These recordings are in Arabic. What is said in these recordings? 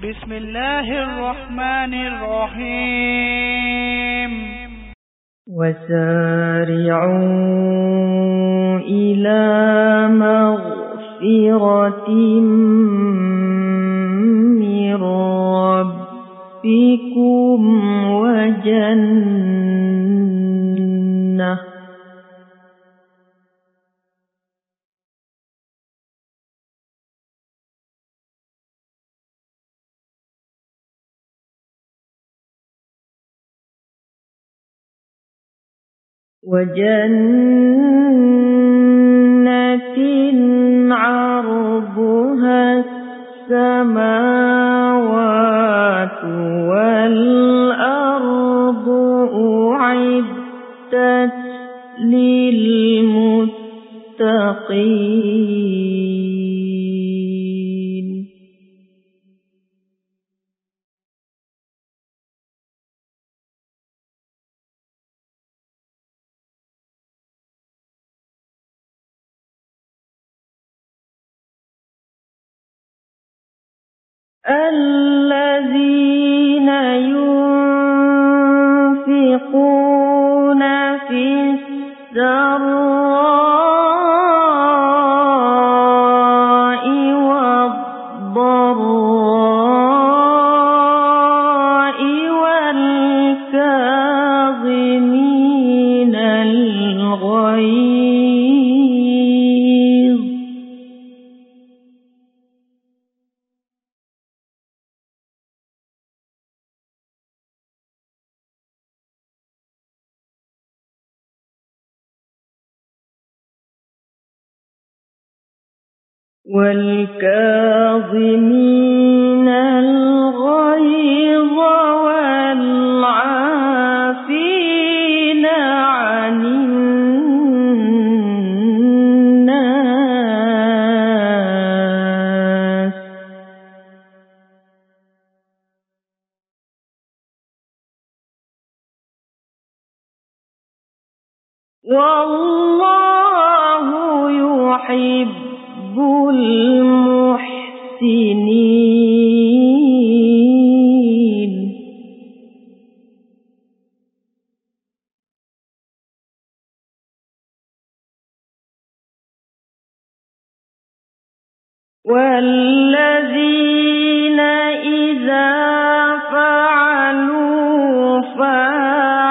بسم الله الرحمن الرحيم. وسارعوا إلى مغفرة من ربكم وجنة وجنة عرضها السماوات والأرض أعدت للمتقين. الذين ينفقون في السراء والكاظمين الغيظ عن الناس. والله يحب المحسنين. والذين إذا فعلوا فاحشة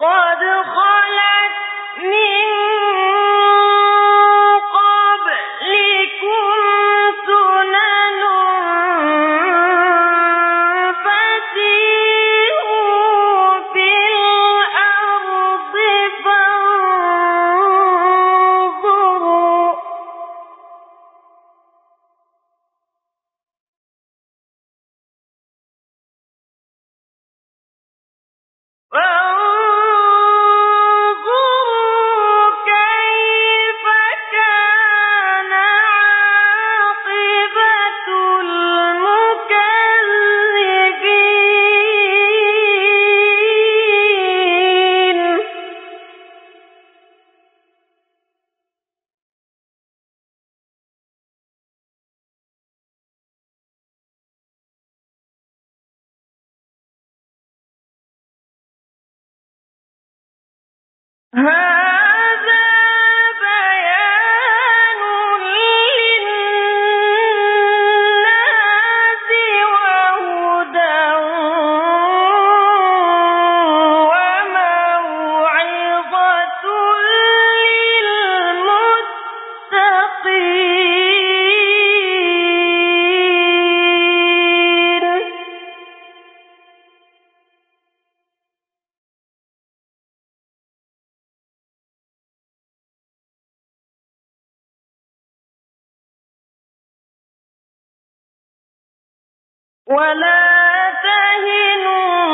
قد خلت هذا ولا تهنوا